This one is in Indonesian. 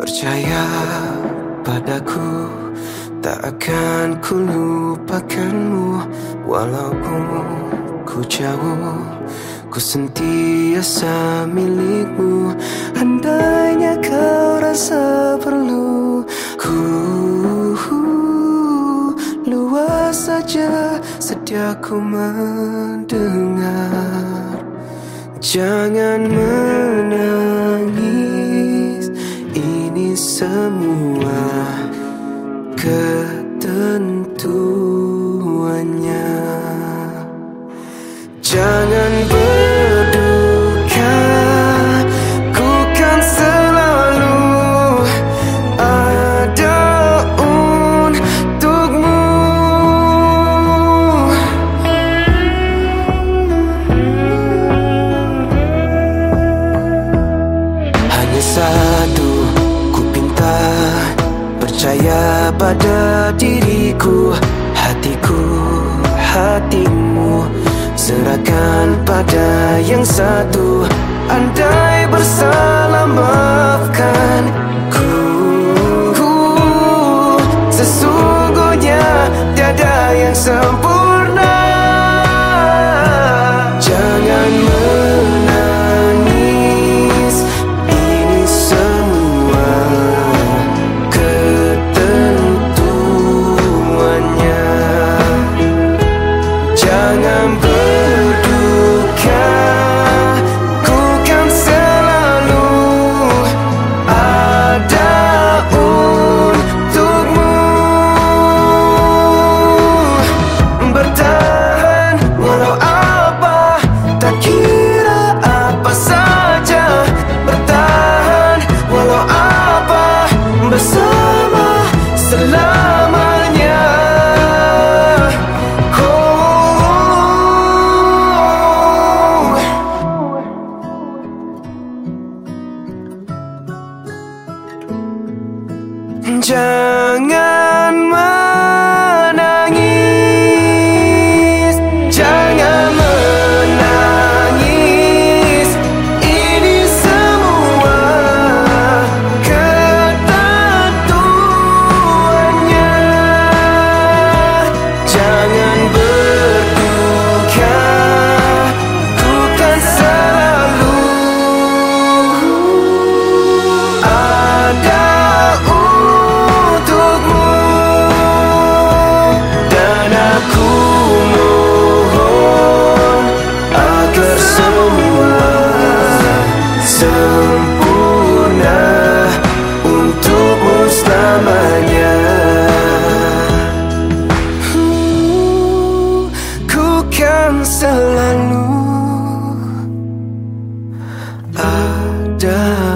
Percaya padaku Tak akan ku lupakanmu. Walaupun ku jauh Ku sentiasa milikmu. Andainya kau rasa perlu Sedia ku mendengar. Jangan menangis Ini semua Percaya pada diriku Hatiku, hatimu. Serahkan pada yang satu Andai bersalah maafkan ku, ku Sesungguhnya tiada yang sempurna Jangan menangis down